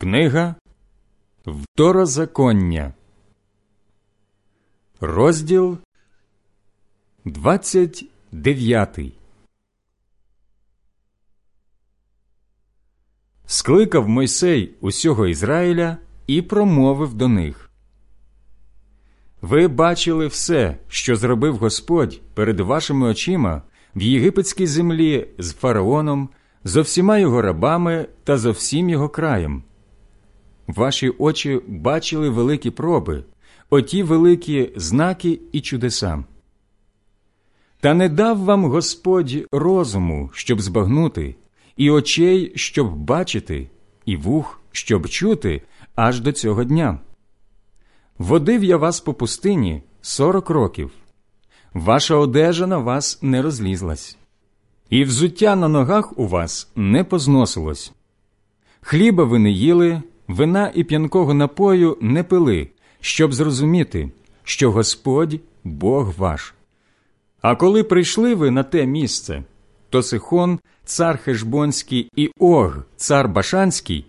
Книга Второзаконня, розділ 29 Скликав Мойсей усього Ізраїля і промовив до них. Ви бачили все, що зробив Господь перед вашими очима в єгипетській землі з фараоном, зо всіма його рабами та зо всім його краєм. Ваші очі бачили великі проби, оті великі знаки і чудеса. Та не дав вам Господь розуму, щоб збагнути, і очей, щоб бачити, і вух, щоб чути, аж до цього дня. Водив я вас по пустині сорок років, ваша одежа на вас не розлізлась, і взуття на ногах у вас не позносилось. Хліба ви не їли, вина і п'янкого напою не пили, щоб зрозуміти, що Господь Бог ваш. А коли прийшли ви на те місце, то Сихон, цар Хешбонський і Ог, цар Башанський,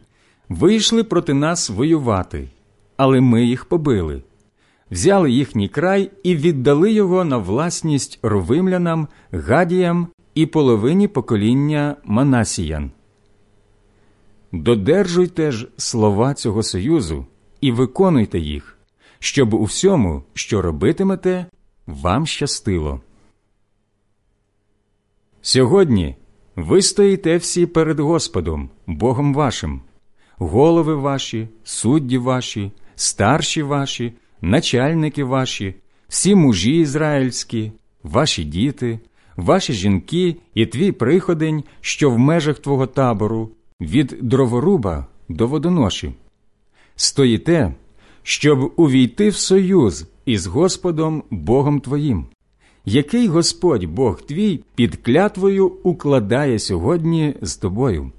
вийшли проти нас воювати, але ми їх побили, взяли їхній край і віддали його на власність ровимлянам, гадіям і половині покоління Манасіян. Додержуйте ж слова цього союзу і виконуйте їх, щоб у всьому, що робитимете, вам щастило. Сьогодні ви стоїте всі перед Господом, Богом вашим, голови ваші, судді ваші, старші ваші, начальники ваші, всі мужі ізраїльські, ваші діти, ваші жінки і твій приходень, що в межах твого табору від дроворуба до водоноші. Стоїте, щоб увійти в союз із Господом Богом твоїм, який Господь Бог твій під клятвою укладає сьогодні з тобою,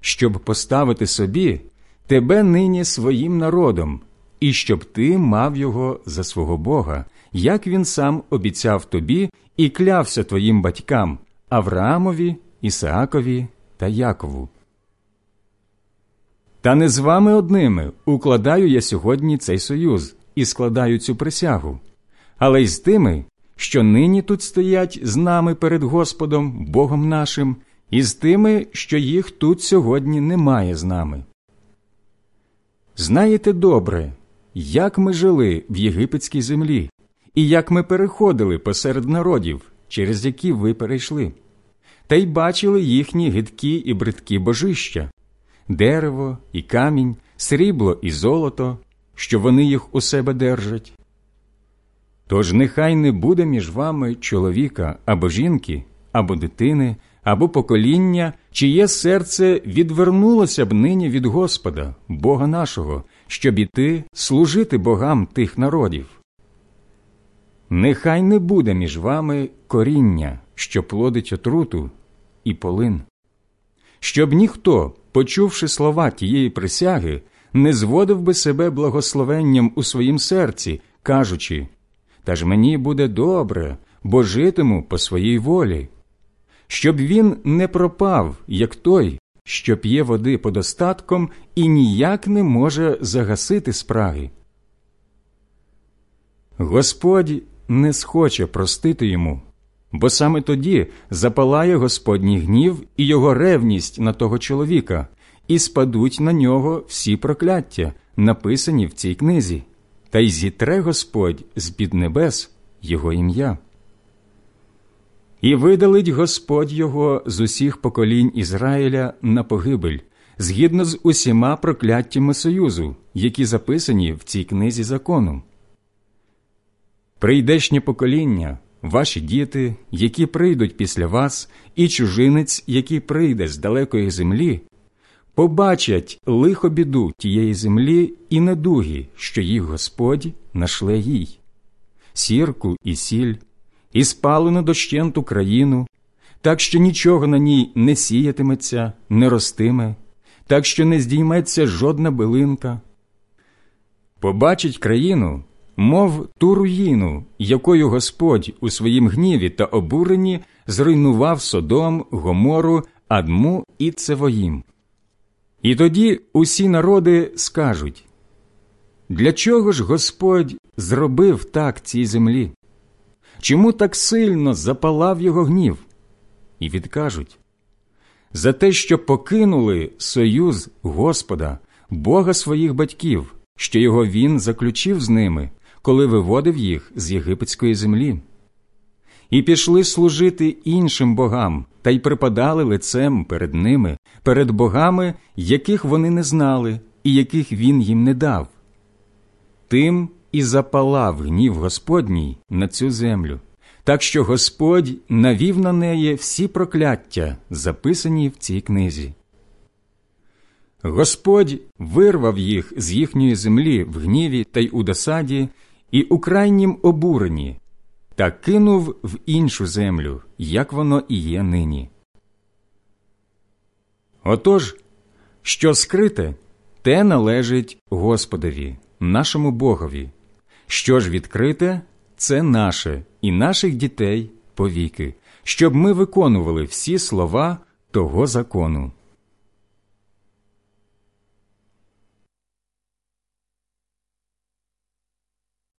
щоб поставити собі тебе нині своїм народом, і щоб ти мав його за свого Бога, як він сам обіцяв тобі і клявся твоїм батькам Авраамові, Ісаакові та Якову. Та не з вами одними укладаю я сьогодні цей союз і складаю цю присягу, але й з тими, що нині тут стоять з нами перед Господом, Богом нашим, і з тими, що їх тут сьогодні немає з нами. Знаєте добре, як ми жили в єгипетській землі, і як ми переходили посеред народів, через які ви перейшли, та й бачили їхні гидкі і бридкі божища дерево і камінь, срібло і золото, що вони їх у себе держать. Тож нехай не буде між вами чоловіка або жінки, або дитини, або покоління, чиє серце відвернулося б нині від Господа, Бога нашого, щоб іти служити богам тих народів. Нехай не буде між вами коріння, що плодить отруту і полин, щоб ніхто, почувши слова тієї присяги, не зводив би себе благословенням у своїм серці, кажучи Та ж мені буде добре, бо житиму по своїй волі, щоб він не пропав, як той, що п'є води подостатком і ніяк не може загасити спраги. Господь не схоче простити йому, бо саме тоді запалає Господній гнів і його ревність на того чоловіка, і спадуть на нього всі прокляття, написані в цій книзі, та й зітре Господь з під небес його ім'я. І видалить Господь його з усіх поколінь Ізраїля на погибель, згідно з усіма прокляттями Союзу, які записані в цій книзі закону. Прийдешнє покоління ваші діти, які прийдуть після вас, і чужинець, який прийде з далекої землі, побачать лихо біду тієї землі і недуги, що їх Господь нашле їй, сірку і сіль, і спалену дощенту країну, так що нічого на ній не сіятиметься, не ростиме, так що не здійметься жодна билинка. Побачить країну, мов ту руїну, якою Господь у своїм гніві та обуренні зруйнував Содом, Гомору, Адму і Цевоїм. І тоді усі народи скажуть для чого ж Господь зробив так цій землі? Чому так сильно запалав його гнів? І відкажуть за те, що покинули союз Господа, Бога своїх батьків, що його він заключив з ними, коли виводив їх з єгипетської землі, і пішли служити іншим богам та й припадали лицем перед ними, перед богами, яких вони не знали і яких він їм не дав. Тим і запалав гнів Господній на цю землю, так що Господь навів на неї всі прокляття, записані в цій книзі. Господь вирвав їх з їхньої землі в гніві та й у досаді і у крайнім обуренні, та кинув в іншу землю, як воно і є нині. Отож, що скрите, те належить Господові, нашому Богові. Що ж відкрите, це наше і наших дітей повіки, щоб ми виконували всі слова того закону.